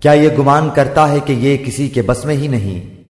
کیا یہ گمان کرتا ہے کہ یہ کسی کے بس میں ہی نہیں؟